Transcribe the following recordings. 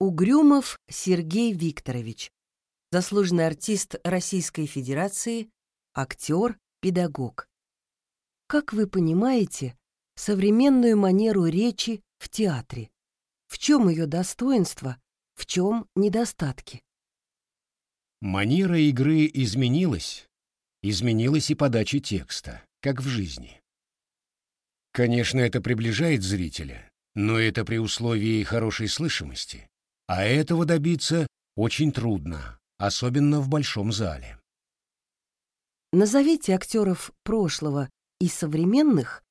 Угрюмов Сергей Викторович, заслуженный артист Российской Федерации, актер, педагог. Как вы понимаете современную манеру речи в театре? В чем ее достоинство, в чем недостатки? Манера игры изменилась, изменилась и подача текста, как в жизни. Конечно, это приближает зрителя, но это при условии хорошей слышимости, а этого добиться очень трудно, особенно в большом зале. Назовите актеров прошлого и современных,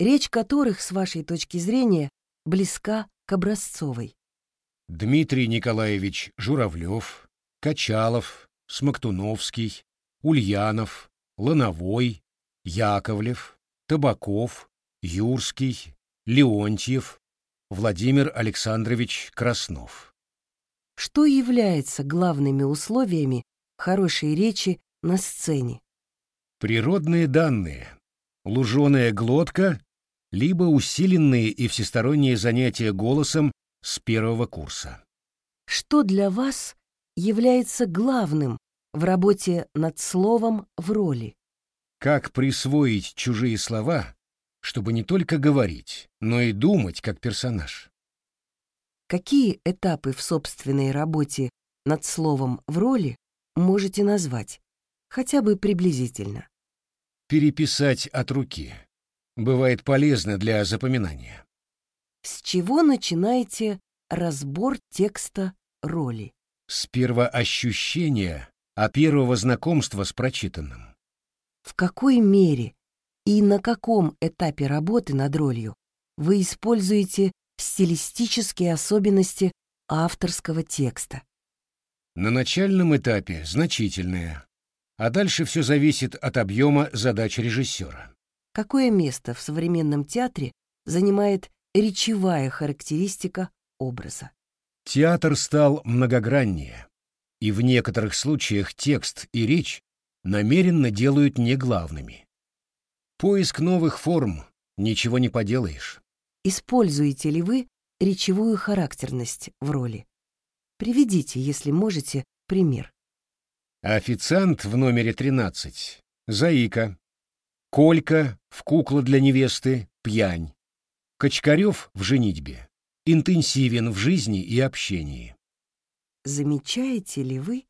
речь которых, с вашей точки зрения, близка к образцовой. Дмитрий Николаевич Журавлев, Качалов, Смоктуновский, Ульянов, Лановой, Яковлев, Табаков, Юрский, Леонтьев, Владимир Александрович Краснов. Что является главными условиями хорошей речи на сцене? Природные данные, луженая глотка, либо усиленные и всесторонние занятия голосом с первого курса. Что для вас является главным в работе над словом в роли? Как присвоить чужие слова, чтобы не только говорить, но и думать как персонаж? Какие этапы в собственной работе над словом в роли можете назвать, хотя бы приблизительно? Переписать от руки. Бывает полезно для запоминания. С чего начинаете разбор текста роли? С первоощущения, а первого знакомства с прочитанным. В какой мере и на каком этапе работы над ролью вы используете стилистические особенности авторского текста? На начальном этапе значительные, а дальше все зависит от объема задач режиссера. Какое место в современном театре занимает речевая характеристика образа? Театр стал многограннее, и в некоторых случаях текст и речь намеренно делают не главными. Поиск новых форм, ничего не поделаешь. Используете ли вы речевую характерность в роли? Приведите, если можете, пример. Официант в номере 13. Заика. Колька в кукла для невесты. Пьянь. Кочкарев в женитьбе. Интенсивен в жизни и общении. Замечаете ли вы,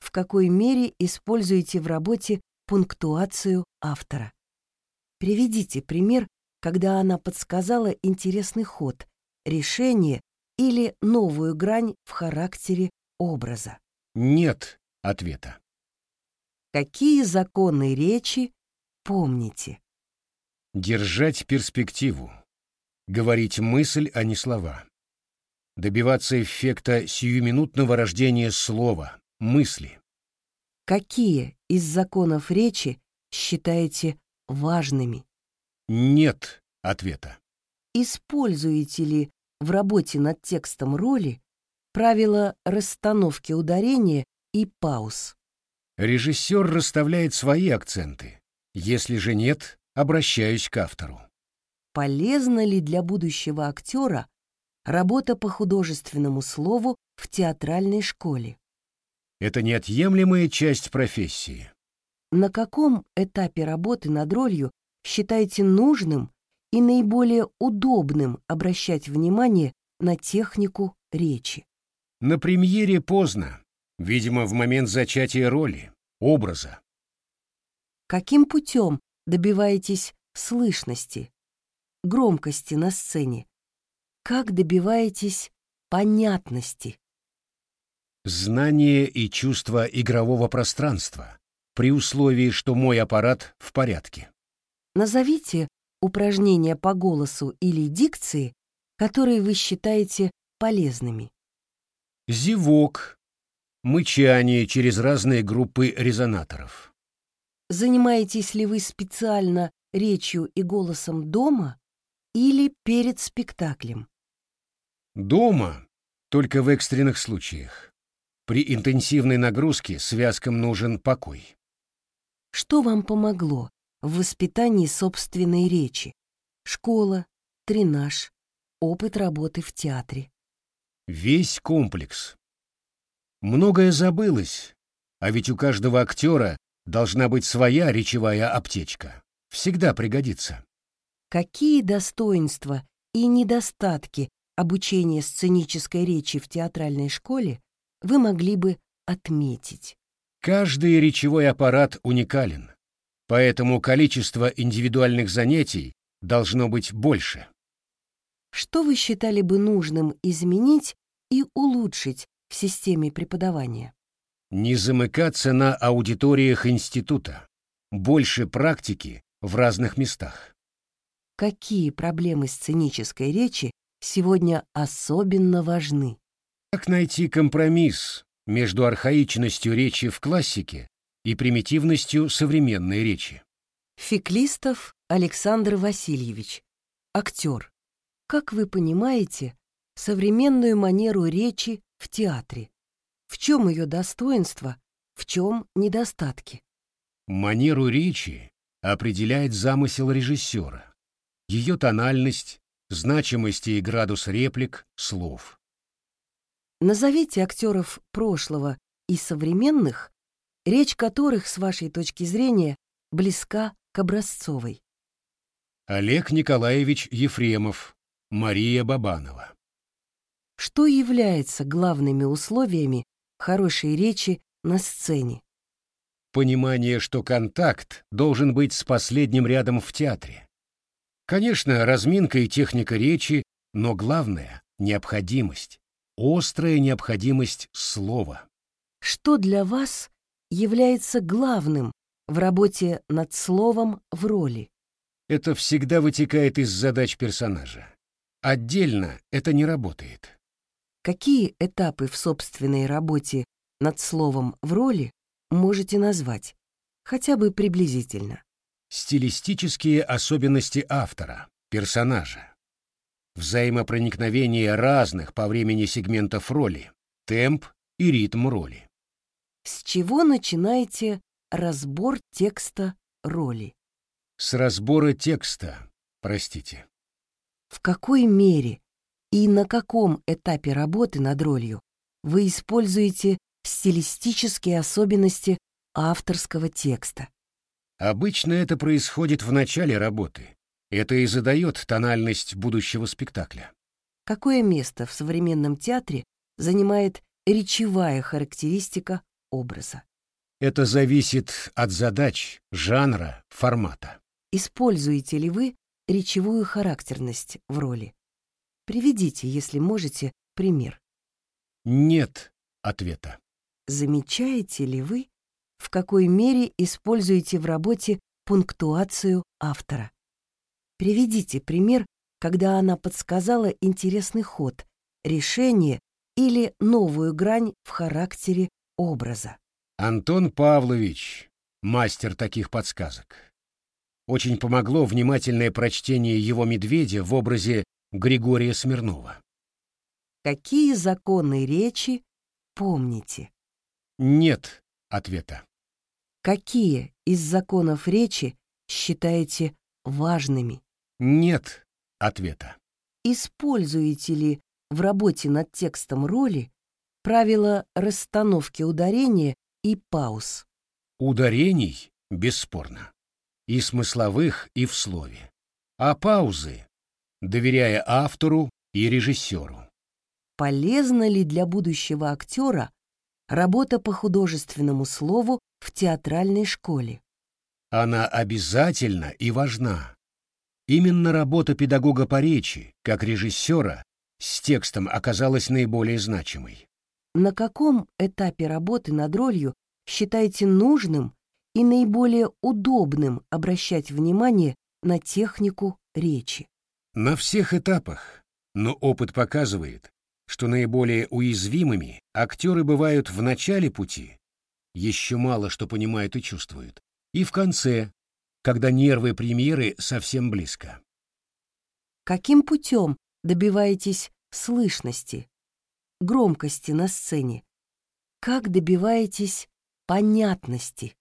в какой мере используете в работе пунктуацию автора? Приведите пример, когда она подсказала интересный ход, решение или новую грань в характере образа. Нет ответа. Какие законы речи помните? Держать перспективу. Говорить мысль, а не слова. Добиваться эффекта сиюминутного рождения слова, мысли. Какие из законов речи считаете важными? Нет ответа. Используете ли в работе над текстом роли правила расстановки ударения и пауз? Режиссер расставляет свои акценты. Если же нет, обращаюсь к автору. Полезна ли для будущего актера работа по художественному слову в театральной школе? Это неотъемлемая часть профессии. На каком этапе работы над ролью считаете нужным и наиболее удобным обращать внимание на технику речи? На премьере поздно, видимо, в момент зачатия роли, образа. Каким путем добиваетесь слышности, громкости на сцене? Как добиваетесь понятности? Знание и чувство игрового пространства, при условии, что мой аппарат в порядке. Назовите упражнения по голосу или дикции, которые вы считаете полезными. Зевок, мычание через разные группы резонаторов. Занимаетесь ли вы специально речью и голосом дома или перед спектаклем? Дома, только в экстренных случаях. При интенсивной нагрузке связкам нужен покой. Что вам помогло в воспитании собственной речи? Школа, тренаж, опыт работы в театре. Весь комплекс. Многое забылось, а ведь у каждого актера должна быть своя речевая аптечка. Всегда пригодится. Какие достоинства и недостатки обучения сценической речи в театральной школе вы могли бы отметить? Каждый речевой аппарат уникален, поэтому количество индивидуальных занятий должно быть больше. Что вы считали бы нужным изменить и улучшить в системе преподавания? Не замыкаться на аудиториях института. Больше практики в разных местах. Какие проблемы сценической речи сегодня особенно важны? Как найти компромисс между архаичностью речи в классике и примитивностью современной речи? Феклистов Александр Васильевич, актер. Как вы понимаете современную манеру речи в театре? В чем ее достоинство, в чем недостатки? Манеру речи определяет замысел режиссера, ее тональность, значимость и градус реплик, слов. Назовите актеров прошлого и современных, речь которых, с вашей точки зрения, близка к образцовой. Олег Николаевич Ефремов, Мария Бабанова. Что является главными условиями хорошей речи на сцене? Понимание, что контакт должен быть с последним рядом в театре. Конечно, разминка и техника речи, но главное — необходимость, острая необходимость слова. Что для вас является главным в работе над словом в роли? Это всегда вытекает из задач персонажа. Отдельно это не работает. Какие этапы в собственной работе над словом в роли можете назвать, хотя бы приблизительно? Стилистические особенности автора, персонажа. Взаимопроникновение разных по времени сегментов роли, темп и ритм роли. С чего начинаете разбор текста роли? С разбора текста, простите. В какой мере и на каком этапе работы над ролью вы используете стилистические особенности авторского текста. Обычно это происходит в начале работы. Это и задает тональность будущего спектакля. Какое место в современном театре занимает речевая характеристика образа? Это зависит от задач, жанра, формата. Используете ли вы речевую характерность в роли? Приведите, если можете, пример. Нет ответа. Замечаете ли вы, в какой мере используете в работе пунктуацию автора? Приведите пример, когда она подсказала интересный ход, решение или новую грань в характере образа. Антон Павлович, мастер таких подсказок. Очень помогло внимательное прочтение его «Медведя» в образе Григория Смирнова. Какие законы речи помните? Нет ответа. Какие из законов речи считаете важными? Нет ответа. Используете ли в работе над текстом роли правила расстановки ударения и пауз? Ударений, бесспорно, и смысловых, и в слове. А паузы доверяя автору и режиссеру. Полезна ли для будущего актера работа по художественному слову в театральной школе? Она обязательна и важна. Именно работа педагога по речи, как режиссера, с текстом оказалась наиболее значимой. На каком этапе работы над ролью считаете нужным и наиболее удобным обращать внимание на технику речи? На всех этапах, но опыт показывает, что наиболее уязвимыми актеры бывают в начале пути, еще мало что понимают и чувствуют, и в конце, когда нервы премьеры совсем близко. Каким путем добиваетесь слышности, громкости на сцене? Как добиваетесь понятности?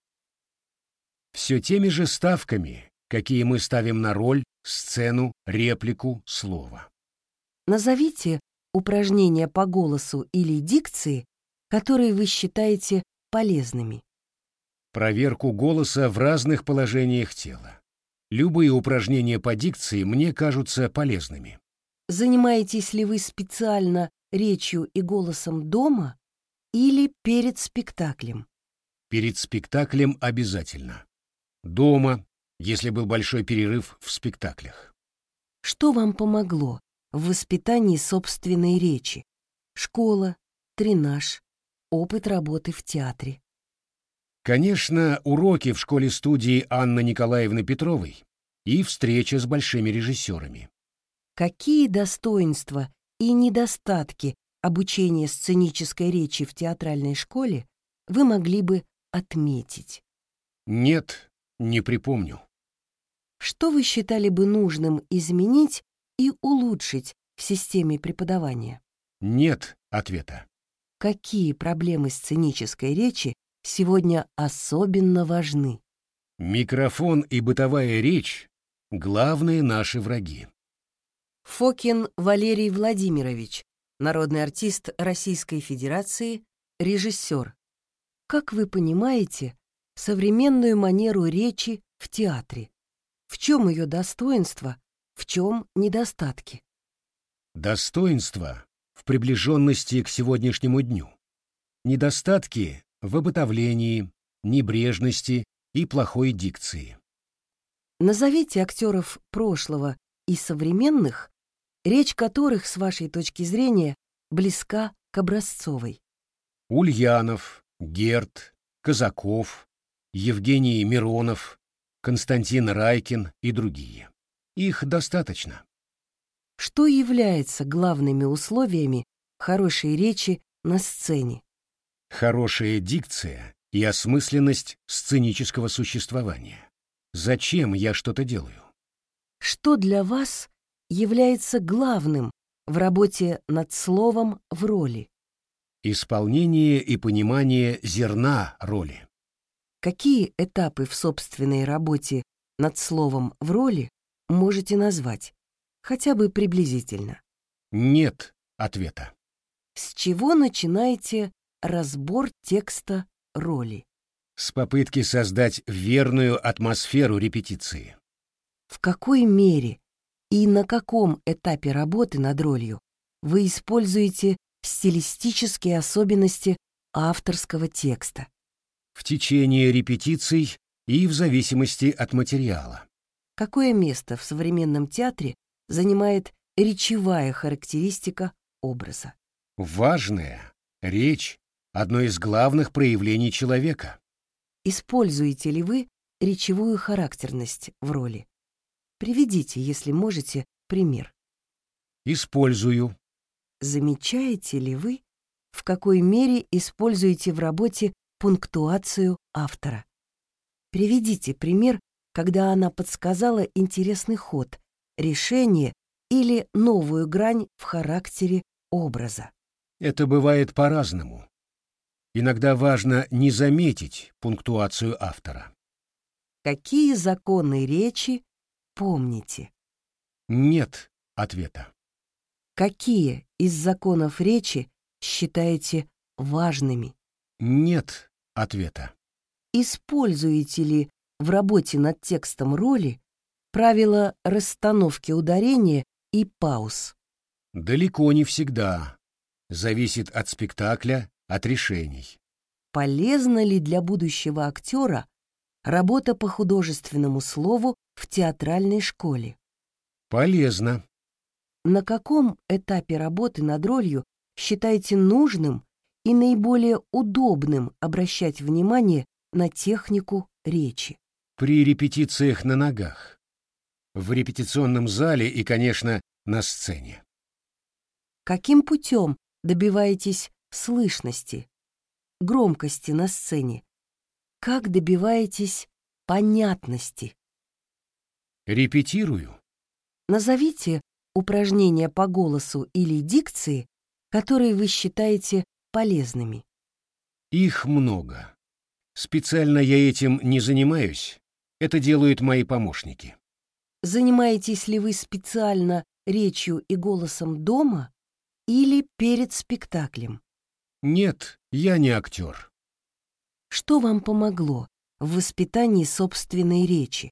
Все теми же ставками, какие мы ставим на роль, сцену, реплику, слово. Назовите упражнения по голосу или дикции, которые вы считаете полезными. Проверку голоса в разных положениях тела. Любые упражнения по дикции мне кажутся полезными. Занимаетесь ли вы специально речью и голосом дома или перед спектаклем? Перед спектаклем обязательно. Дома, если был большой перерыв в спектаклях. Что вам помогло в воспитании собственной речи? Школа, тренаж, опыт работы в театре. Конечно, уроки в школе-студии Анны Николаевны Петровой и встреча с большими режиссерами. Какие достоинства и недостатки обучения сценической речи в театральной школе вы могли бы отметить? Нет, не припомню. Что вы считали бы нужным изменить и улучшить в системе преподавания? Нет ответа. Какие проблемы сценической речи сегодня особенно важны? Микрофон и бытовая речь — главные наши враги. Фокин Валерий Владимирович, народный артист Российской Федерации, режиссер. Как вы понимаете современную манеру речи в театре? В чем ее достоинство, в чем недостатки? Достоинство в приближенности к сегодняшнему дню. Недостатки в обытовлении, небрежности и плохой дикции. Назовите актеров прошлого и современных, речь которых, с вашей точки зрения, близка к образцовой. Ульянов, Герт, Казаков, Евгений Миронов, Константин Райкин и другие. Их достаточно. Что является главными условиями хорошей речи на сцене? Хорошая дикция и осмысленность сценического существования. Зачем я что-то делаю? Что для вас является главным в работе над словом в роли? Исполнение и понимание зерна роли. Какие этапы в собственной работе над словом в роли можете назвать? хотя бы приблизительно? Нет ответа. С чего начинаете разбор текста роли? С попытки создать верную атмосферу репетиции. В какой мере и на каком этапе работы над ролью вы используете стилистические особенности авторского текста? В течение репетиций и в зависимости от материала. Какое место в современном театре занимает речевая характеристика образа. Важная речь — одно из главных проявлений человека. Используете ли вы речевую характерность в роли? Приведите, если можете, пример. Использую. Замечаете ли вы, в какой мере используете в работе пунктуацию автора? Приведите пример, когда она подсказала интересный ход, решение или новую грань в характере образа. Это бывает по-разному. Иногда важно не заметить пунктуацию автора. Какие законы речи помните? Нет ответа. Какие из законов речи считаете важными? Нет ответа. Используете ли в работе над текстом роли правила расстановки ударения и пауз. Далеко не всегда. Зависит от спектакля, от решений. Полезна ли для будущего актера работа по художественному слову в театральной школе? Полезно. На каком этапе работы над ролью считаете нужным и наиболее удобным обращать внимание на технику речи? При репетициях на ногах в репетиционном зале и, конечно, на сцене. Каким путем добиваетесь слышности, громкости на сцене? Как добиваетесь понятности? Репетирую. Назовите упражнения по голосу или дикции, которые вы считаете полезными. Их много. Специально я этим не занимаюсь. Это делают мои помощники. Занимаетесь ли вы специально речью и голосом дома или перед спектаклем? Нет, я не актер. Что вам помогло в воспитании собственной речи?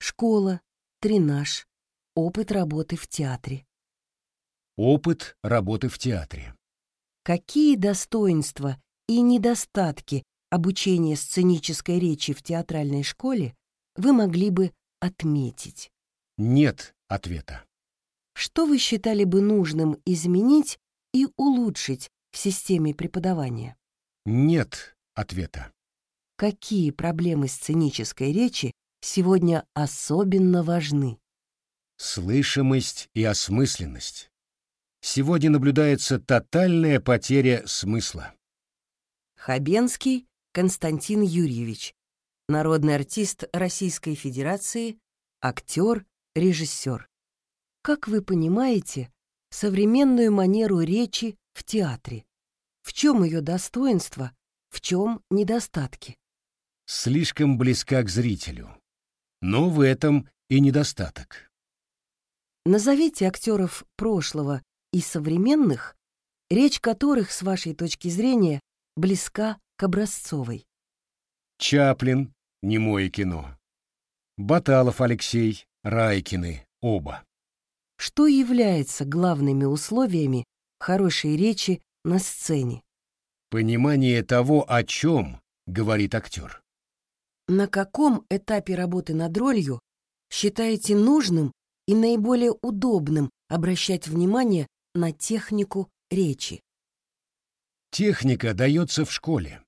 Школа, тренаж, опыт работы в театре. Опыт работы в театре. Какие достоинства и недостатки обучения сценической речи в театральной школе вы могли бы отметить? Нет ответа. Что вы считали бы нужным изменить и улучшить в системе преподавания? Нет ответа. Какие проблемы сценической речи сегодня особенно важны? Слышимость и осмысленность. Сегодня наблюдается тотальная потеря смысла. Хабенский Константин Юрьевич, народный артист Российской Федерации, актер, режиссер. Как вы понимаете современную манеру речи в театре? В чем ее достоинство, в чем недостатки? Слишком близка к зрителю. Но в этом и недостаток. Назовите актеров прошлого и современных, речь которых, с вашей точки зрения, близка к образцовой. Чаплин, немое кино. Баталов Алексей, Райкины, оба. Что является главными условиями хорошей речи на сцене? Понимание того, о чем говорит актер. На каком этапе работы над ролью считаете нужным и наиболее удобным обращать внимание на технику речи? Техника дается в школе.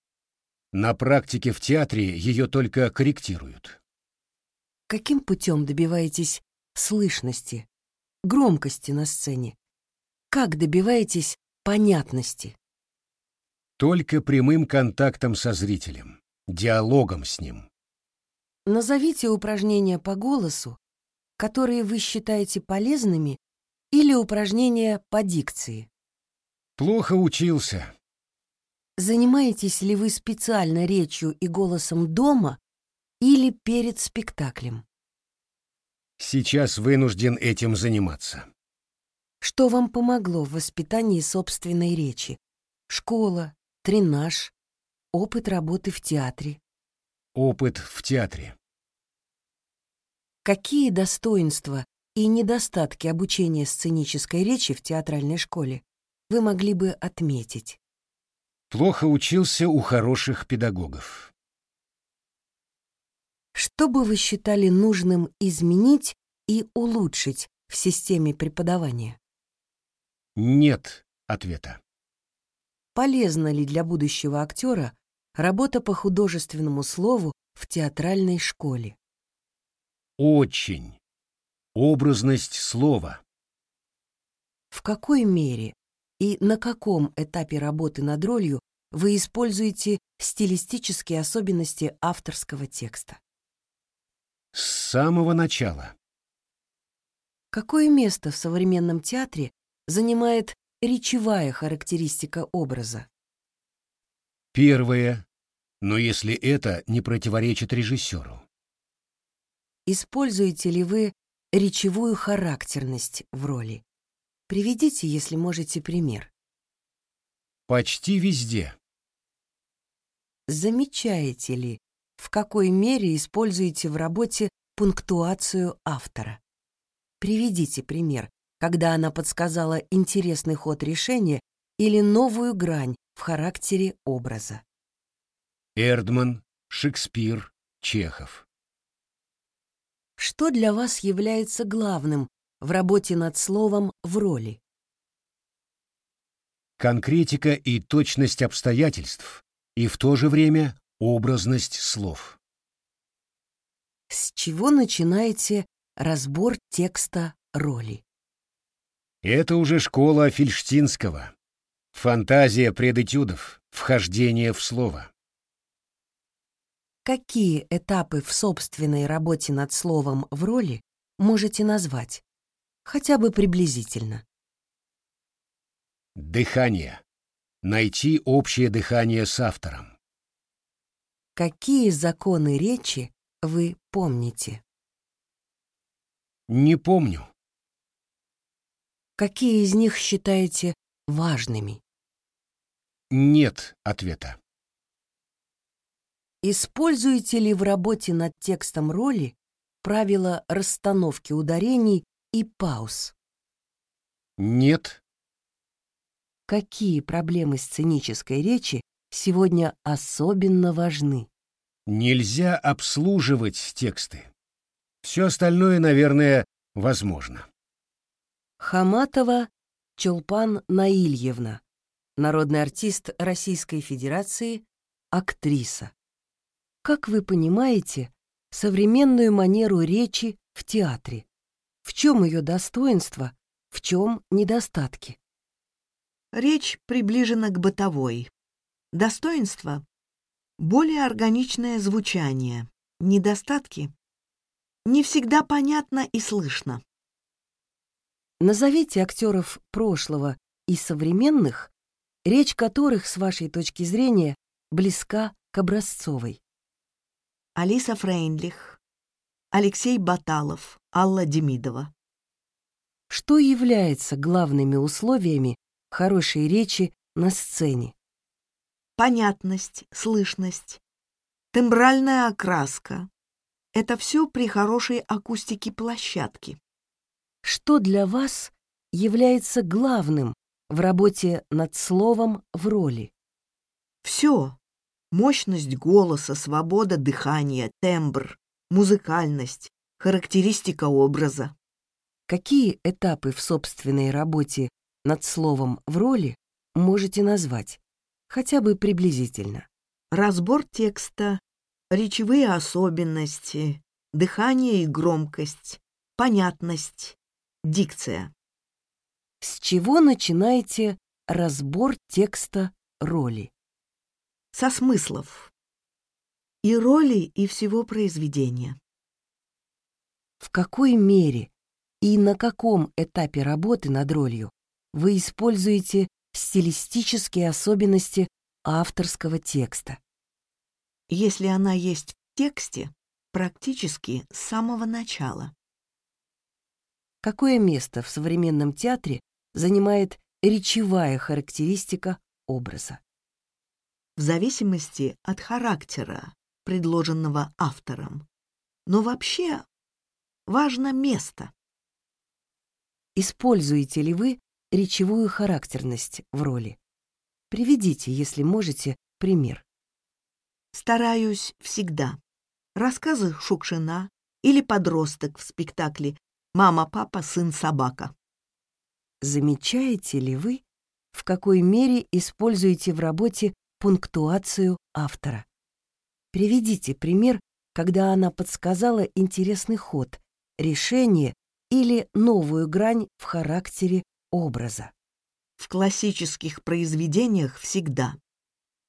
На практике в театре ее только корректируют. Каким путем добиваетесь слышности, громкости на сцене? Как добиваетесь понятности? Только прямым контактом со зрителем, диалогом с ним. Назовите упражнения по голосу, которые вы считаете полезными, или упражнения по дикции. Плохо учился. Занимаетесь ли вы специально речью и голосом дома или перед спектаклем? Сейчас вынужден этим заниматься. Что вам помогло в воспитании собственной речи? Школа, тренаж, опыт работы в театре. Опыт в театре. Какие достоинства и недостатки обучения сценической речи в театральной школе вы могли бы отметить? Плохо учился у хороших педагогов. Что бы вы считали нужным изменить и улучшить в системе преподавания? Нет ответа. Полезна ли для будущего актера работа по художественному слову в театральной школе? Очень. Образность слова. В какой мере и на каком этапе работы над ролью вы используете стилистические особенности авторского текста? С самого начала. Какое место в современном театре занимает речевая характеристика образа? Первое. Но если это не противоречит режиссеру. Используете ли вы речевую характерность в роли? Приведите, если можете, пример. Почти везде. Замечаете ли, в какой мере используете в работе пунктуацию автора? Приведите пример, когда она подсказала интересный ход решения или новую грань в характере образа. Эрдман, Шекспир, Чехов. Что для вас является главным в работе над словом в роли? Конкретика и точность обстоятельств, и в то же время образность слов. С чего начинаете разбор текста роли? Это уже школа Фельштинского. Фантазия предэтюдов, вхождение в слово. Какие этапы в собственной работе над словом в роли можете назвать? Хотя бы приблизительно. Дыхание. Найти общее дыхание с автором. Какие законы речи вы помните? Не помню. Какие из них считаете важными? Нет ответа. Используете ли в работе над текстом роли правила расстановки ударений и пауз? Нет. Какие проблемы сценической речи сегодня особенно важны? Нельзя обслуживать тексты. Все остальное, наверное, возможно. Хаматова Чулпан Наильевна, народный артист Российской Федерации, актриса. Как вы понимаете, современную манеру речи в театре? В чем ее достоинство, в чем недостатки? Речь приближена к бытовой. Достоинство — более органичное звучание. Недостатки — не всегда понятно и слышно. Назовите актеров прошлого и современных, речь которых, с вашей точки зрения, близка к образцовой. Алиса Фрейндлих, Алексей Баталов, Алла Демидова. Что является главными условиями хорошей речи на сцене? Понятность, слышность, тембральная окраска. Это все при хорошей акустике площадки. Что для вас является главным в работе над словом в роли? Все. Мощность голоса, свобода дыхания, тембр, музыкальность, характеристика образа. Какие этапы в собственной работе над словом в роли можете назвать, хотя бы приблизительно? Разбор текста, речевые особенности, дыхание и громкость, понятность, дикция. С чего начинаете разбор текста роли? Со смыслов. И роли, и всего произведения. В какой мере и на каком этапе работы над ролью вы используете стилистические особенности авторского текста? Если она есть в тексте, практически с самого начала. Какое место в современном театре занимает речевая характеристика образа? В зависимости от характера, предложенного автором. Но вообще важно место. Используете ли вы речевую характерность в роли? Приведите, если можете, пример. Стараюсь всегда. Рассказы Шукшина или подросток в спектакле «Мама, папа, сын, собака». Замечаете ли вы, в какой мере используете в работе пунктуацию автора? Приведите пример, когда она подсказала интересный ход, решение или новую грань в характере образа. В классических произведениях всегда.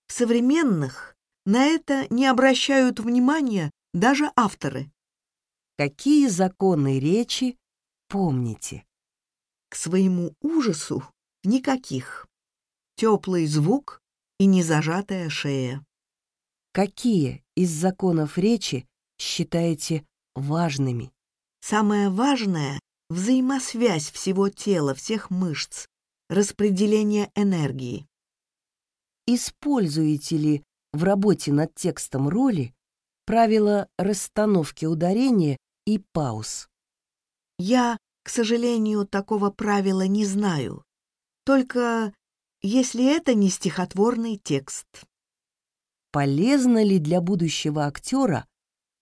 В современных на это не обращают внимания даже авторы. Какие законы речи помните? К своему ужасу никаких. Теплый звук и незажатая шея. Какие из законов речи считаете важными? Самое важное — взаимосвязь всего тела, всех мышц, распределение энергии. Используете ли в работе над текстом роли правила расстановки ударения и пауз? Я, к сожалению, такого правила не знаю. Только если это не стихотворный текст. Полезна ли для будущего актера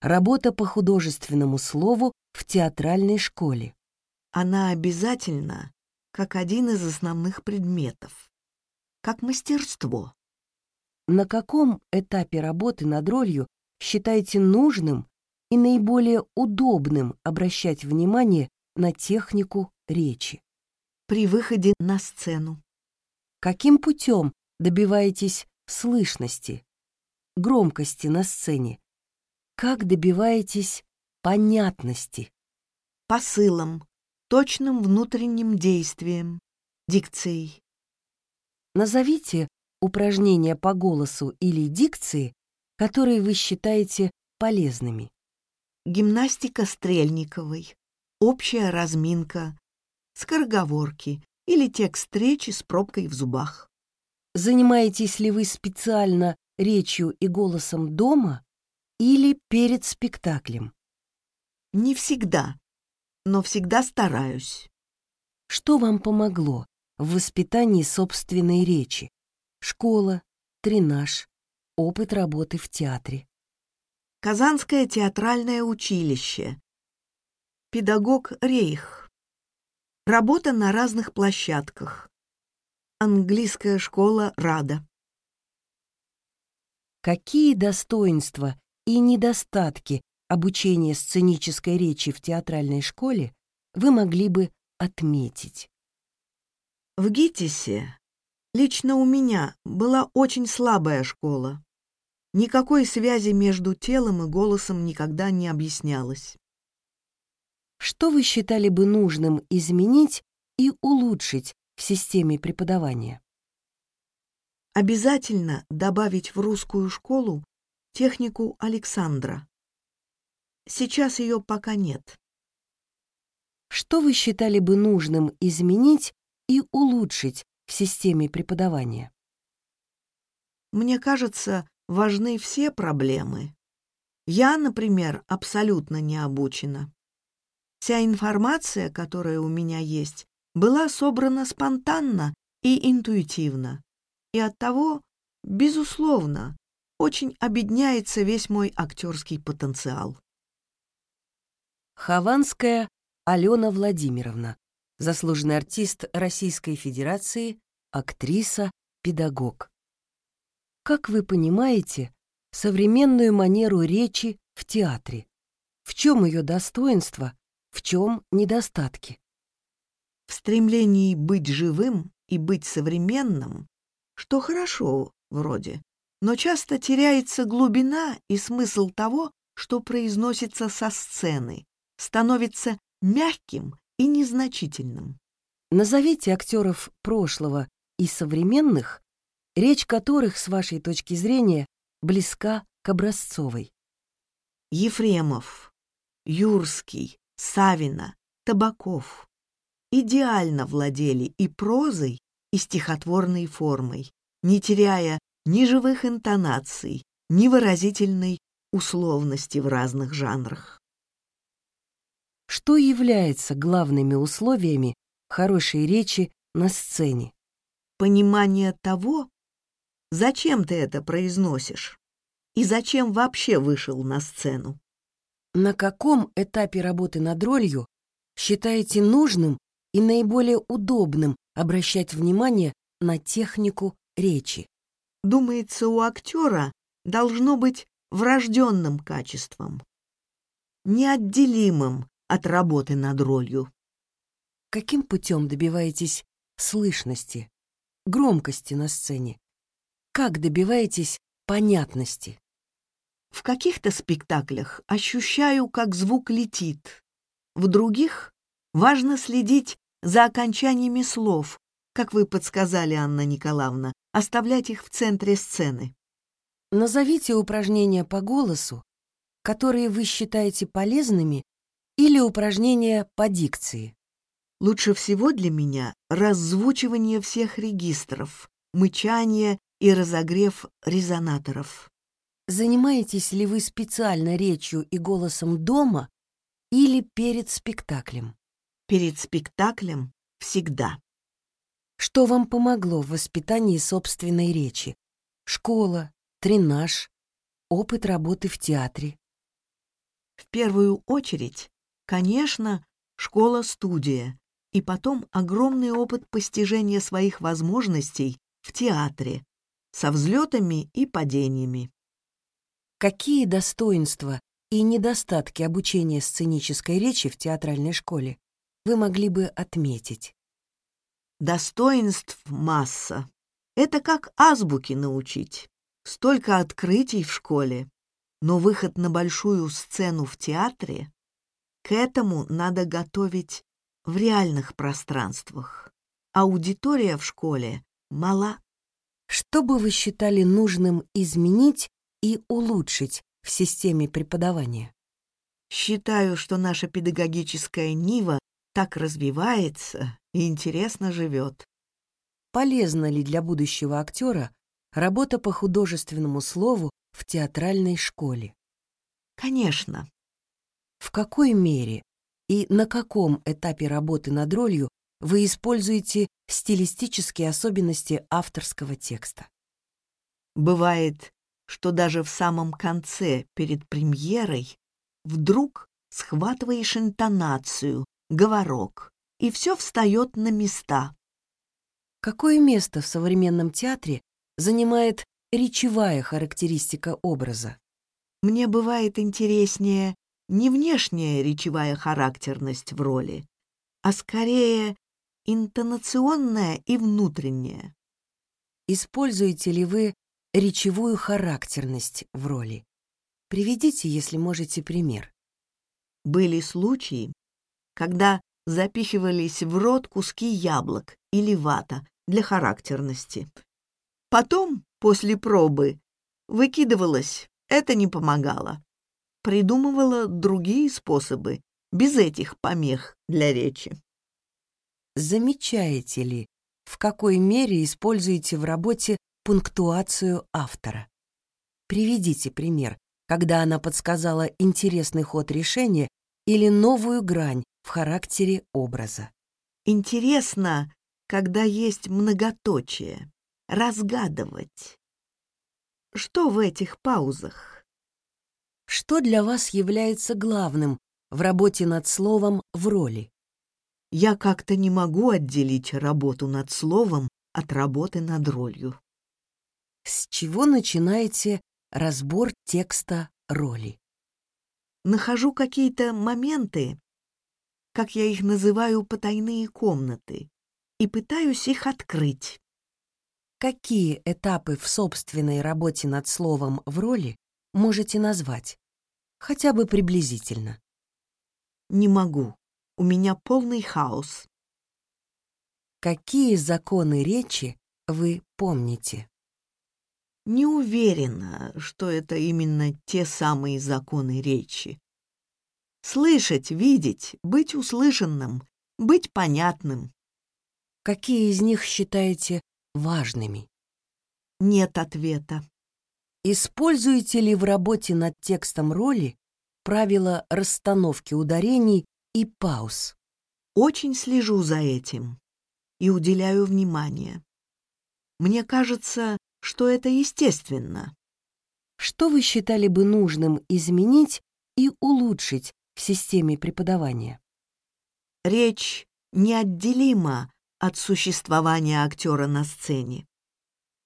работа по художественному слову в театральной школе? Она обязательно как один из основных предметов, как мастерство. На каком этапе работы над ролью считаете нужным и наиболее удобным обращать внимание на технику речи? При выходе на сцену. Каким путем добиваетесь слышности, громкости на сцене? Как добиваетесь понятности? Посылом, точным внутренним действием, дикцией. Назовите упражнения по голосу или дикции, которые вы считаете полезными. Гимнастика Стрельниковой, общая разминка, скороговорки, или текст речи с пробкой в зубах. Занимаетесь ли вы специально речью и голосом дома или перед спектаклем? Не всегда, но всегда стараюсь. Что вам помогло в воспитании собственной речи? Школа, тренаж, опыт работы в театре. Казанское театральное училище. Педагог Рейх. Работа на разных площадках. Английская школа Рада. Какие достоинства и недостатки обучения сценической речи в театральной школе вы могли бы отметить? В ГИТИСе лично у меня была очень слабая школа. Никакой связи между телом и голосом никогда не объяснялось. Что вы считали бы нужным изменить и улучшить в системе преподавания? Обязательно добавить в русскую школу технику Александра. Сейчас ее пока нет. Что вы считали бы нужным изменить и улучшить в системе преподавания? Мне кажется, важны все проблемы. Я, например, абсолютно не обучена. Вся информация, которая у меня есть, была собрана спонтанно и интуитивно. И оттого, безусловно, очень обедняется весь мой актерский потенциал. Хованская Алена Владимировна, заслуженный артист Российской Федерации, актриса, педагог. Как вы понимаете, современную манеру речи в театре? В чем ее достоинство, в чем недостатки? В стремлении быть живым и быть современным, что хорошо вроде, но часто теряется глубина и смысл того, что произносится со сцены, становится мягким и незначительным. Назовите актеров прошлого и современных, речь которых, с вашей точки зрения, близка к образцовой. Ефремов, Юрский, Савина, Табаков идеально владели и прозой, и стихотворной формой, не теряя ни живых интонаций, ни выразительной условности в разных жанрах. Что является главными условиями хорошей речи на сцене? Понимание того, Зачем ты это произносишь? И зачем вообще вышел на сцену? На каком этапе работы над ролью считаете нужным и наиболее удобным обращать внимание на технику речи? Думается, у актера должно быть врожденным качеством, неотделимым от работы над ролью. Каким путем добиваетесь слышности, громкости на сцене? Как добиваетесь понятности? В каких-то спектаклях ощущаю, как звук летит. В других важно следить за окончаниями слов, как вы подсказали, Анна Николаевна, оставлять их в центре сцены. Назовите упражнения по голосу, которые вы считаете полезными, или упражнения по дикции. Лучше всего для меня раззвучивание всех регистров, мычание и разогрев резонаторов. Занимаетесь ли вы специально речью и голосом дома или перед спектаклем? Перед спектаклем всегда. Что вам помогло в воспитании собственной речи? Школа, тренаж, опыт работы в театре? В первую очередь, конечно, школа-студия, и потом огромный опыт постижения своих возможностей в театре, со взлетами и падениями. Какие достоинства и недостатки обучения сценической речи в театральной школе вы могли бы отметить? Достоинств масса. Это как азбуки научить. Столько открытий в школе. Но выход на большую сцену в театре — к этому надо готовить в реальных пространствах. Аудитория в школе мала. Что бы вы считали нужным изменить и улучшить в системе преподавания? Считаю, что наша педагогическая нива так развивается, и интересно живет. Полезна ли для будущего актера работа по художественному слову в театральной школе? Конечно. В какой мере и на каком этапе работы над ролью вы используете стилистические особенности авторского текста? Бывает, что даже в самом конце, перед премьерой, вдруг схватываешь интонацию, говорок, и все встает на места. Какое место в современном театре занимает речевая характеристика образа? Мне бывает интереснее не внешняя речевая характерность в роли, а скорее интонационная и внутренняя. Используете ли вы речевую характерность в роли? Приведите, если можете, пример. Были случаи, когда запихивались в рот куски яблок или вата для характерности. Потом, после пробы, выкидывалось, это не помогало. Придумывала другие способы, без этих помех для речи. Замечаете ли, в какой мере используете в работе пунктуацию автора? Приведите пример, когда она подсказала интересный ход решения или новую грань в характере образа. Интересно, когда есть многоточие, разгадывать. Что в этих паузах? Что для вас является главным в работе над словом в роли? Я как-то не могу отделить работу над словом от работы над ролью. С чего начинаете разбор текста роли? Нахожу какие-то моменты, как я их называю, потайные комнаты, и пытаюсь их открыть. Какие этапы в собственной работе над словом в роли можете назвать? Хотя бы приблизительно. Не могу. У меня полный хаос. Какие законы речи вы помните? Не уверена, что это именно те самые законы речи. Слышать, видеть, быть услышанным, быть понятным. Какие из них считаете важными? Нет ответа. Используете ли в работе над текстом роли правила расстановки ударений и пауз. Очень слежу за этим и уделяю внимание. Мне кажется, что это естественно. Что вы считали бы нужным изменить и улучшить в системе преподавания? Речь неотделима от существования актера на сцене.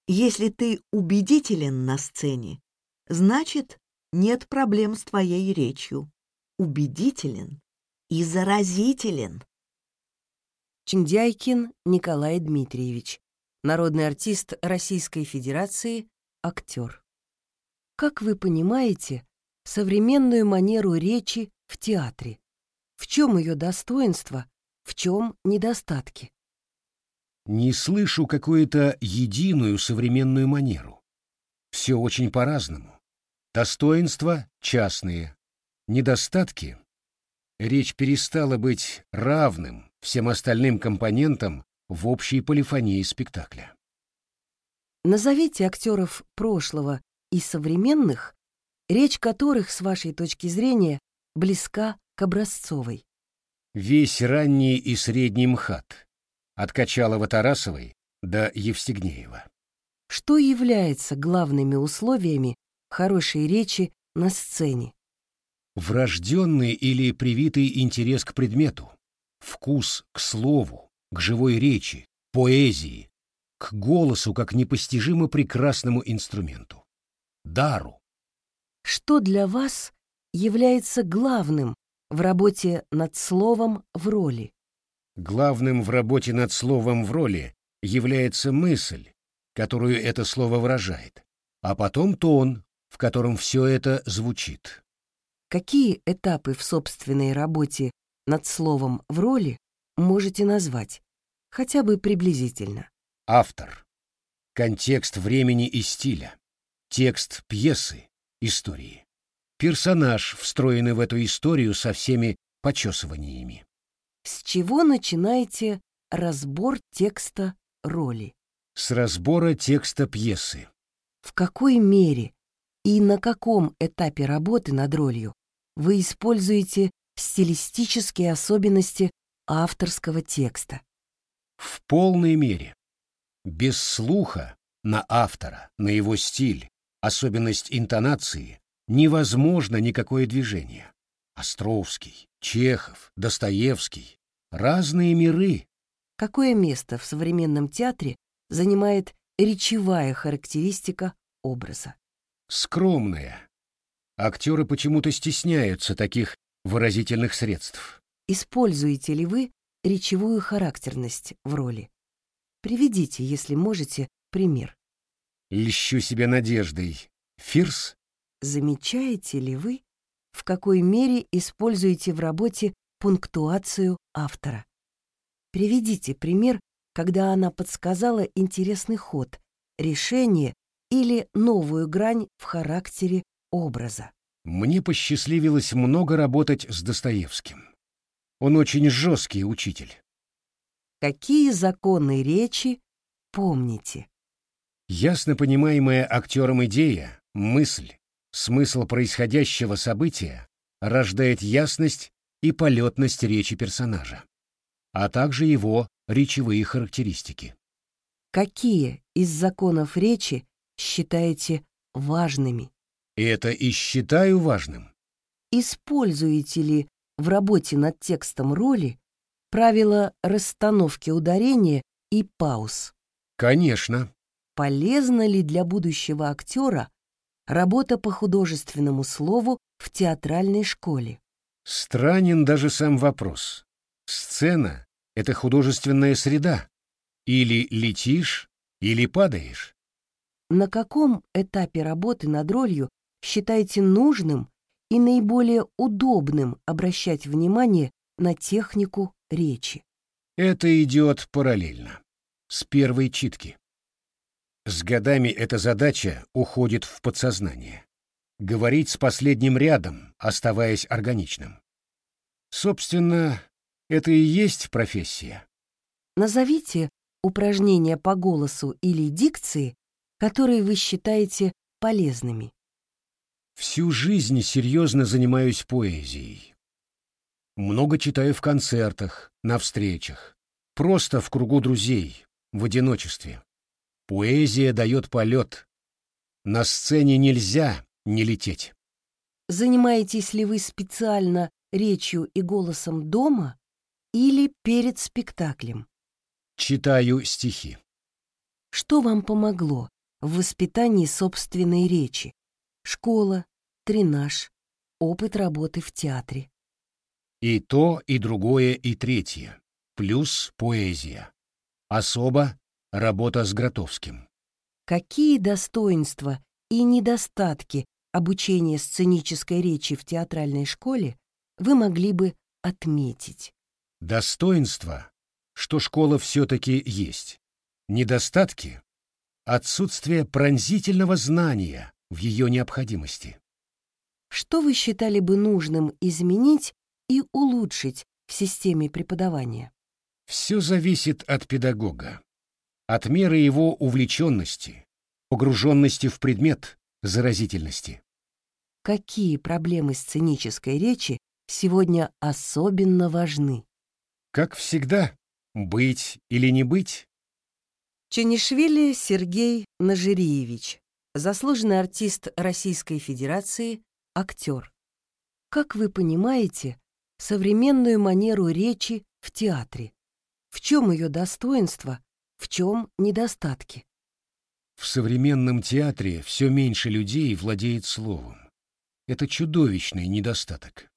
Если ты убедителен на сцене, значит, нет проблем с твоей речью. Убедителен и заразителен. Чиндяйкин Николай Дмитриевич, народный артист Российской Федерации, актер. Как вы понимаете современную манеру речи в театре? В чем ее достоинство, в чем недостатки? Не слышу какую-то единую современную манеру. Все очень по-разному. Достоинства частные, недостатки речь перестала быть равным всем остальным компонентам в общей полифонии спектакля. Назовите актеров прошлого и современных, речь которых, с вашей точки зрения, близка к образцовой. Весь ранний и средний МХАТ, от Качалова-Тарасовой до Евстигнеева. Что является главными условиями хорошей речи на сцене? Врожденный или привитый интерес к предмету, вкус к слову, к живой речи, поэзии, к голосу как непостижимо прекрасному инструменту, дару. Что для вас является главным в работе над словом в роли? Главным в работе над словом в роли является мысль, которую это слово выражает, а потом тон, в котором все это звучит. Какие этапы в собственной работе над словом в роли можете назвать, хотя бы приблизительно? Автор. Контекст времени и стиля. Текст пьесы, истории. Персонаж, встроенный в эту историю со всеми почесываниями. С чего начинаете разбор текста роли. С разбора текста пьесы. В какой мере и на каком этапе работы над ролью вы используете стилистические особенности авторского текста? В полной мере. Без слуха на автора, на его стиль, особенность интонации, невозможно никакое движение. Островский, Чехов, Достоевский — разные миры. Какое место в современном театре занимает речевая характеристика образа? Скромная. Актеры почему-то стесняются таких выразительных средств. Используете ли вы речевую характерность в роли? Приведите, если можете, пример. Льщу себе надеждой. Фирс? Замечаете ли вы, в какой мере используете в работе пунктуацию автора? Приведите пример, когда она подсказала интересный ход, решение или новую грань в характере образа. Мне посчастливилось много работать с Достоевским. Он очень жесткий учитель. Какие законы речи помните? Ясно понимаемая актером идея, мысль, смысл происходящего события рождает ясность и полетность речи персонажа, а также его речевые характеристики. Какие из законов речи считаете важными? Это и считаю важным. Используете ли в работе над текстом роли правила расстановки ударения и пауз? Конечно. Полезна ли для будущего актера работа по художественному слову в театральной школе? Странен даже сам вопрос. Сцена — это художественная среда. Или летишь, или падаешь. На каком этапе работы над ролью считаете нужным и наиболее удобным обращать внимание на технику речи? Это идет параллельно. С первой читки. С годами эта задача уходит в подсознание. Говорить с последним рядом, оставаясь органичным. Собственно, это и есть профессия. Назовите упражнения по голосу или дикции, которые вы считаете полезными. Всю жизнь серьезно занимаюсь поэзией. Много читаю в концертах, на встречах, просто в кругу друзей, в одиночестве. Поэзия дает полет. На сцене нельзя не лететь. Занимаетесь ли вы специально речью и голосом дома или перед спектаклем? Читаю стихи. Что вам помогло в воспитании собственной речи? Школа, тренаж, опыт работы в театре. И то, и другое, и третье. Плюс поэзия. Особо работа с Гротовским. Какие достоинства и недостатки обучения сценической речи в театральной школе вы могли бы отметить? Достоинство, что школа все-таки есть. Недостатки — отсутствие пронзительного знания в ее необходимости. Что вы считали бы нужным изменить и улучшить в системе преподавания? Все зависит от педагога, от меры его увлеченности, погруженности в предмет, заразительности. Какие проблемы сценической речи сегодня особенно важны? Как всегда, быть или не быть. Чанишвили Сергей Нажириевич, заслуженный артист Российской Федерации, актер. Как вы понимаете современную манеру речи в театре? В чем ее достоинство, в чем недостатки? В современном театре все меньше людей владеет словом. Это чудовищный недостаток.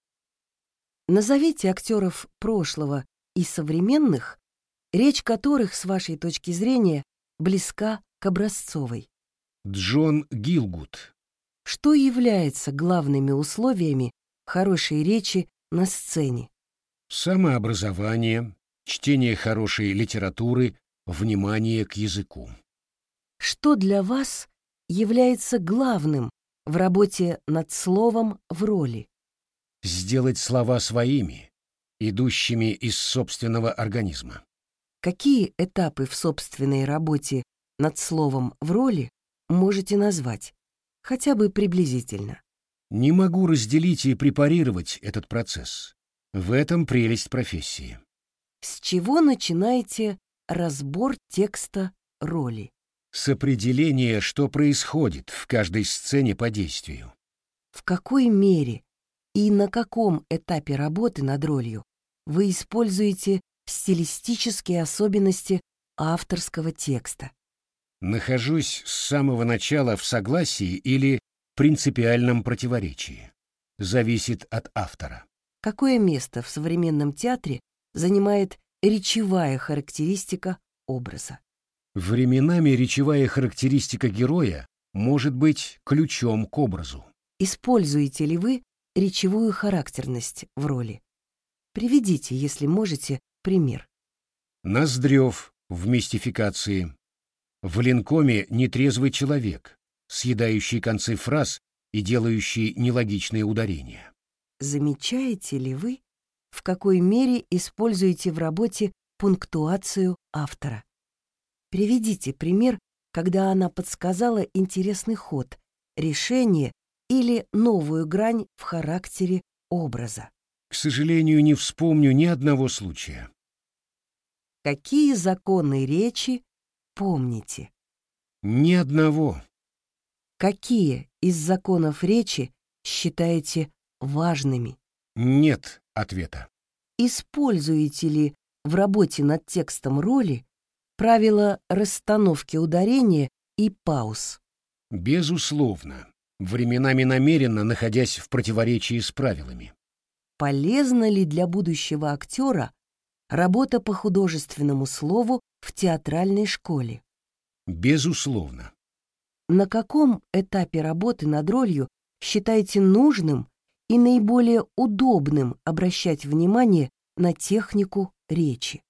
Назовите актеров прошлого и современных, речь которых, с вашей точки зрения, близка к образцовой. Джон Гилгуд. Что является главными условиями хорошей речи на сцене? Самообразование, чтение хорошей литературы, внимание к языку. Что для вас является главным в работе над словом в роли? Сделать слова своими, идущими из собственного организма. Какие этапы в собственной работе над словом в роли можете назвать, хотя бы приблизительно? Не могу разделить и препарировать этот процесс. В этом прелесть профессии. С чего начинаете разбор текста роли? С определения, что происходит в каждой сцене по действию. В какой мере и на каком этапе работы над ролью вы используете стилистические особенности авторского текста? Нахожусь с самого начала в согласии или принципиальном противоречии. Зависит от автора. Какое место в современном театре занимает речевая характеристика образа? Временами речевая характеристика героя может быть ключом к образу. Используете ли вы речевую характерность в роли? Приведите, если можете, пример. Ноздрев в мистификации. В линкоме нетрезвый человек, съедающий концы фраз и делающий нелогичные ударения. Замечаете ли вы, в какой мере используете в работе пунктуацию автора? Приведите пример, когда она подсказала интересный ход, решение или новую грань в характере образа. К сожалению, не вспомню ни одного случая. Какие законы речи помните? Ни одного. Какие из законов речи считаете важными? Нет ответа. Используете ли в работе над текстом роли правила расстановки ударения и пауз. Безусловно, временами намеренно находясь в противоречии с правилами. Полезна ли для будущего актера работа по художественному слову в театральной школе? Безусловно. На каком этапе работы над ролью считаете нужным и наиболее удобным обращать внимание на технику речи?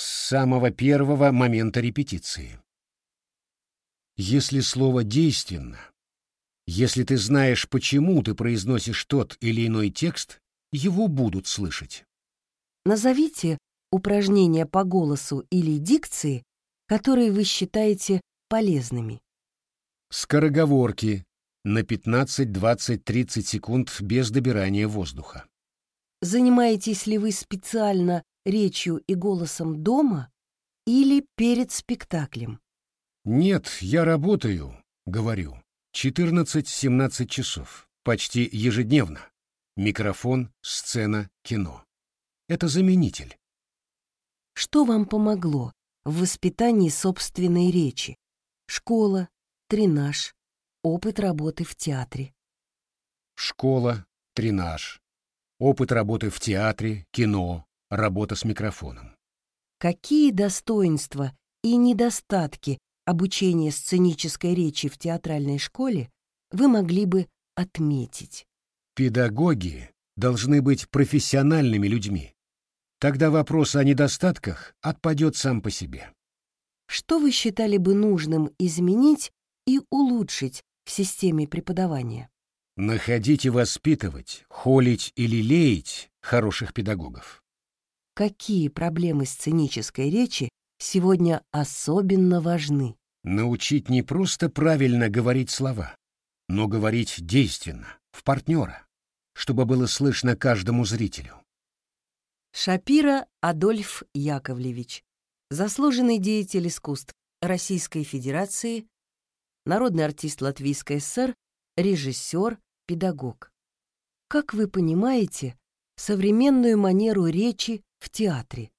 с самого первого момента репетиции. Если слово действенно, если ты знаешь, почему ты произносишь тот или иной текст, его будут слышать. Назовите упражнения по голосу или дикции, которые вы считаете полезными. Скороговорки на 15, 20, 30 секунд без добирания воздуха. Занимаетесь ли вы специально речью и голосом дома или перед спектаклем? Нет, я работаю, говорю, 14-17 часов, почти ежедневно. Микрофон, сцена, кино. Это заменитель. Что вам помогло в воспитании собственной речи? Школа, тренаж, опыт работы в театре. Школа, тренаж, опыт работы в театре, кино, работа с микрофоном. Какие достоинства и недостатки обучения сценической речи в театральной школе вы могли бы отметить? Педагоги должны быть профессиональными людьми. Тогда вопрос о недостатках отпадет сам по себе. Что вы считали бы нужным изменить и улучшить в системе преподавания? Находить и воспитывать, холить или леять хороших педагогов какие проблемы сценической речи сегодня особенно важны. Научить не просто правильно говорить слова, но говорить действенно, в партнера, чтобы было слышно каждому зрителю. Шапира Адольф Яковлевич, заслуженный деятель искусств Российской Федерации, народный артист Латвийской ССР, режиссер, педагог. Как вы понимаете, современную манеру речи в театре.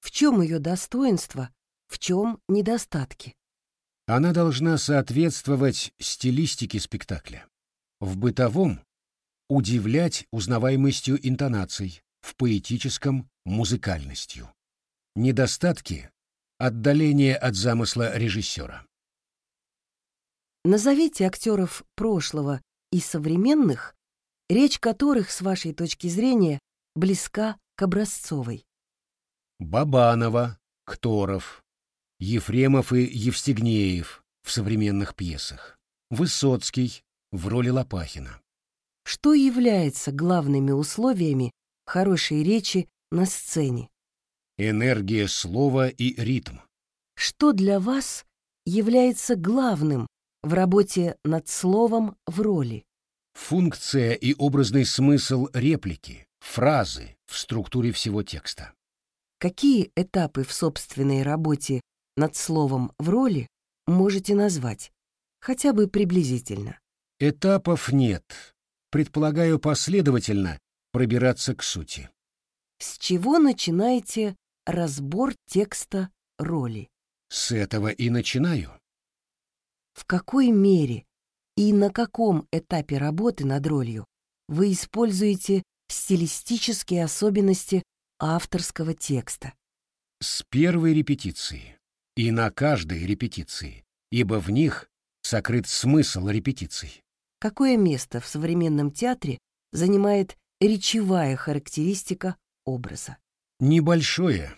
В чем ее достоинство, в чем недостатки? Она должна соответствовать стилистике спектакля. В бытовом — удивлять узнаваемостью интонаций, в поэтическом — музыкальностью. Недостатки — отдаление от замысла режиссера. Назовите актеров прошлого и современных, речь которых, с вашей точки зрения, близка к Образцовой. Бабанова, Кторов, Ефремов и Евстигнеев в современных пьесах, Высоцкий в роли Лопахина. Что является главными условиями хорошей речи на сцене? энергия слова и ритм. Что для вас является главным в работе над словом в роли? Функция и образный смысл реплики, фразы в структуре всего текста. Какие этапы в собственной работе над словом в роли можете назвать, хотя бы приблизительно? Этапов нет. Предполагаю последовательно пробираться к сути. С чего начинаете разбор текста роли? С этого и начинаю. В какой мере и на каком этапе работы над ролью вы используете стилистические особенности авторского текста? С первой репетиции. И на каждой репетиции, ибо в них сокрыт смысл репетиций. Какое место в современном театре занимает речевая характеристика образа? Небольшое.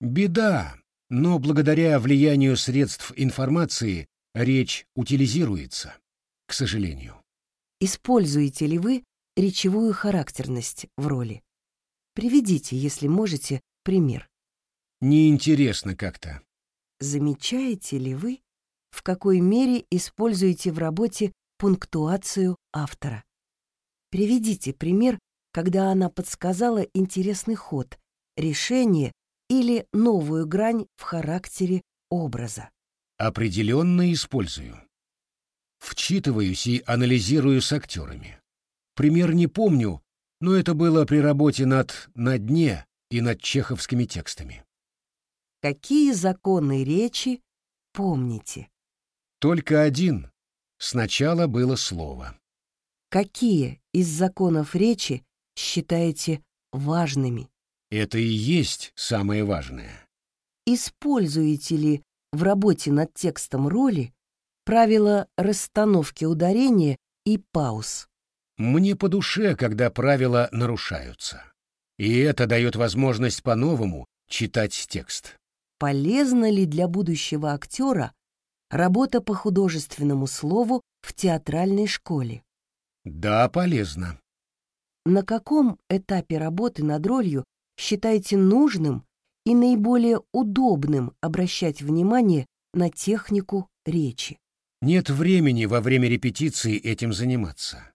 Беда, но благодаря влиянию средств информации речь утилизируется, к сожалению. Используете ли вы речевую характерность в роли? Приведите, если можете, пример. Неинтересно как-то. Замечаете ли вы, в какой мере используете в работе пунктуацию автора? Приведите пример, когда она подсказала интересный ход, решение или новую грань в характере образа. Определенно использую. Вчитываюсь и анализирую с актерами. Пример не помню, но это было при работе над «На дне» и над чеховскими текстами. Какие законы речи помните? Только один. Сначала было слово. Какие из законов речи считаете важными? Это и есть самое важное. Используете ли в работе над текстом роли правила расстановки ударения и пауз? Мне по душе, когда правила нарушаются. И это дает возможность по-новому читать текст. Полезна ли для будущего актера работа по художественному слову в театральной школе? Да, полезно. На каком этапе работы над ролью считаете нужным и наиболее удобным обращать внимание на технику речи? Нет времени во время репетиции этим заниматься.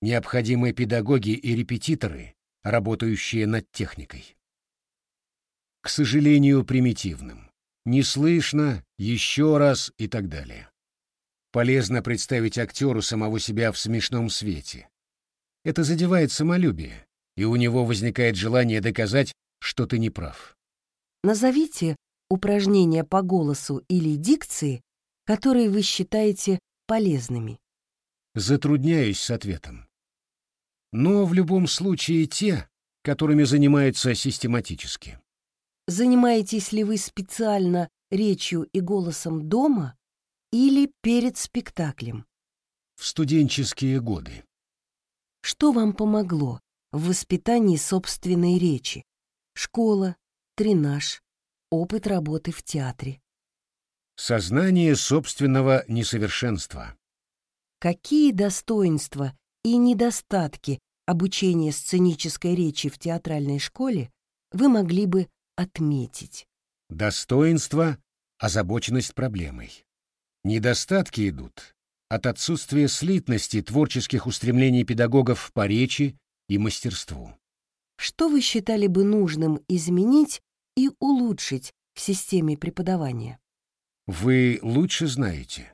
Необходимы педагоги и репетиторы, работающие над техникой. К сожалению, примитивным. Не слышно, еще раз и так далее. Полезно представить актеру самого себя в смешном свете. Это задевает самолюбие, и у него возникает желание доказать, что ты не прав. Назовите упражнения по голосу или дикции, которые вы считаете полезными. Затрудняюсь с ответом. Но в любом случае те, которыми занимаются систематически. Занимаетесь ли вы специально речью и голосом дома или перед спектаклем? В студенческие годы. Что вам помогло в воспитании собственной речи? Школа, тренаж, опыт работы в театре. Сознание собственного несовершенства. Какие достоинства и недостатки обучения сценической речи в театральной школе вы могли бы отметить? Достоинство — озабоченность проблемой. Недостатки идут от отсутствия слитности творческих устремлений педагогов по речи и мастерству. Что вы считали бы нужным изменить и улучшить в системе преподавания? Вы лучше знаете.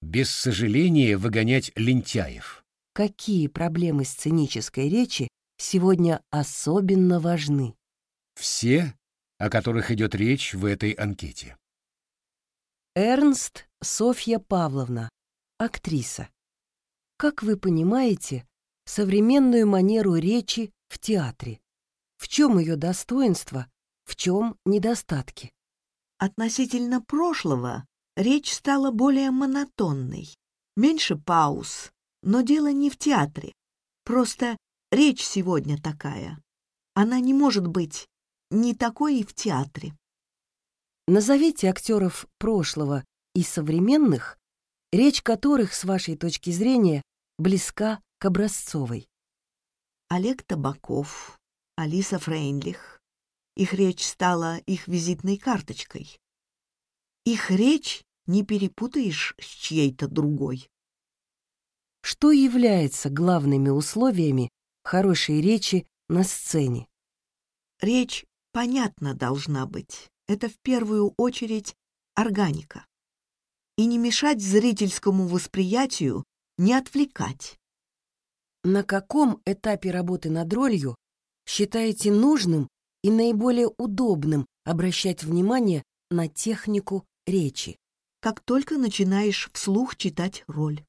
Без сожаления выгонять лентяев. Какие проблемы сценической речи сегодня особенно важны? Все, о которых идет речь в этой анкете. Эрнст Софья Павловна, актриса. Как вы понимаете современную манеру речи в театре? В чем ее достоинство, в чем недостатки? Относительно прошлого речь стала более монотонной, меньше пауз, но дело не в театре. Просто речь сегодня такая. Она не может быть не такой и в театре. Назовите актеров прошлого и современных, речь которых, с вашей точки зрения, близка к образцовой. Олег Табаков, Алиса Фрейндлих, их речь стала их визитной карточкой. Их речь не перепутаешь с чьей-то другой. Что является главными условиями хорошей речи на сцене? Речь понятна должна быть. Это в первую очередь органика. И не мешать зрительскому восприятию, не отвлекать. На каком этапе работы над ролью считаете нужным и наиболее удобным обращать внимание на технику речи? Как только начинаешь вслух читать роль.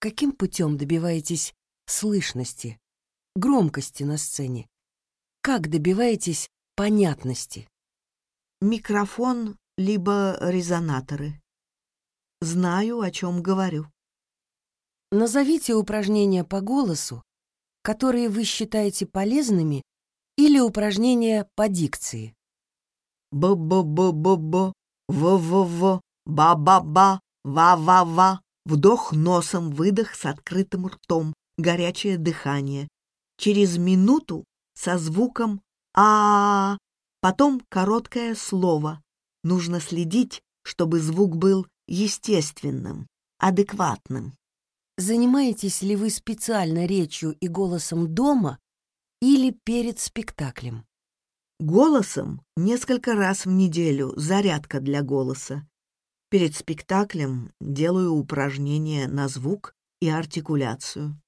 Каким путем добиваетесь слышности, громкости на сцене? Как добиваетесь понятности? Микрофон либо резонаторы. Знаю, о чем говорю. Назовите упражнения по голосу, которые вы считаете полезными, или упражнения по дикции. Б-б-б-б-б, в-в-в, ба-ба-ба, ва-ва-ва. Вдох носом, выдох с открытым ртом, горячее дыхание. Через минуту со звуком а, -а, -а потом короткое слово. Нужно следить, чтобы звук был естественным, адекватным. Занимаетесь ли вы специально речью и голосом дома или перед спектаклем? Голосом несколько раз в неделю, зарядка для голоса. Перед спектаклем делаю упражнения на звук и артикуляцию.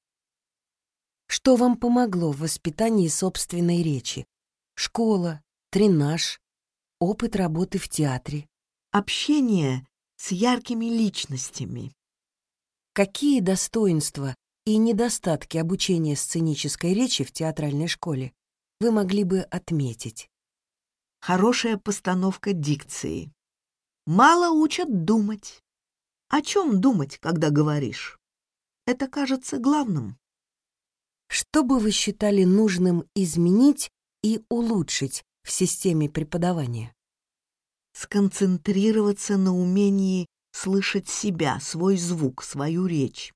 Что вам помогло в воспитании собственной речи? Школа, тренаж, опыт работы в театре? Общение с яркими личностями. Какие достоинства и недостатки обучения сценической речи в театральной школе вы могли бы отметить? Хорошая постановка дикции. Мало учат думать. О чем думать, когда говоришь? Это кажется главным. Что бы вы считали нужным изменить и улучшить в системе преподавания? Сконцентрироваться на умении слышать себя, свой звук, свою речь.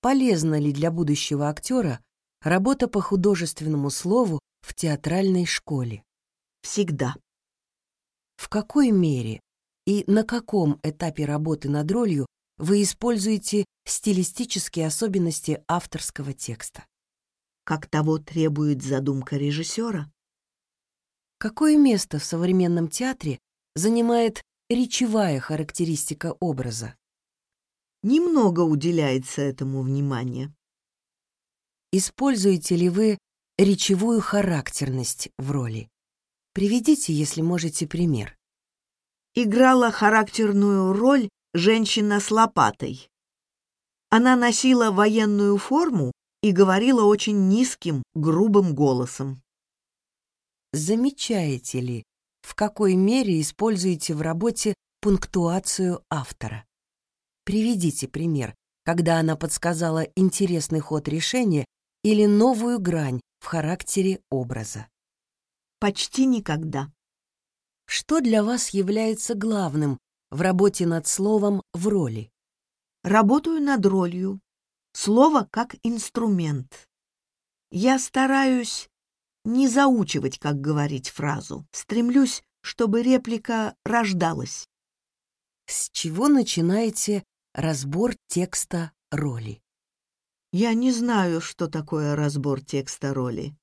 Полезна ли для будущего актера работа по художественному слову в театральной школе? Всегда. В какой мере и на каком этапе работы над ролью вы используете стилистические особенности авторского текста? Как того требует задумка режиссера? Какое место в современном театре занимает речевая характеристика образа? Немного уделяется этому внимания. Используете ли вы речевую характерность в роли? Приведите, если можете, пример. Играла характерную роль женщина с лопатой. Она носила военную форму и говорила очень низким, грубым голосом. Замечаете ли, в какой мере используете в работе пунктуацию автора? Приведите пример, когда она подсказала интересный ход решения или новую грань в характере образа. Почти никогда. Что для вас является главным в работе над словом в роли? Работаю над ролью. Слово как инструмент. Я стараюсь не заучивать, как говорить фразу. Стремлюсь, чтобы реплика рождалась. С чего начинаете разбор текста роли? Я не знаю, что такое разбор текста роли.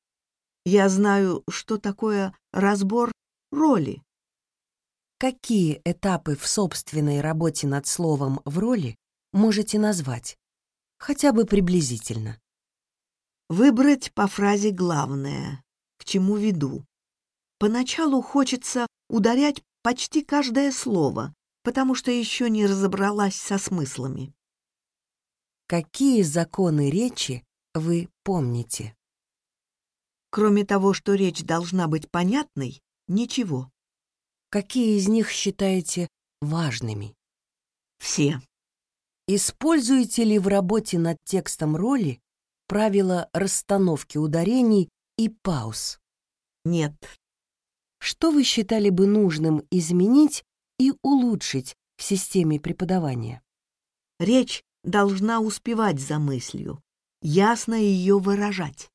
Я знаю, что такое разбор роли. Какие этапы в собственной работе над словом в роли можете назвать? Хотя бы приблизительно. Выбрать по фразе главное, к чему веду. Поначалу хочется ударять почти каждое слово, потому что еще не разобралась со смыслами. Какие законы речи вы помните? Кроме того, что речь должна быть понятной, ничего. Какие из них считаете важными? Все. Используете ли в работе над текстом роли правила расстановки ударений и пауз? Нет. Что вы считали бы нужным изменить и улучшить в системе преподавания? Речь должна успевать за мыслью, ясно ее выражать.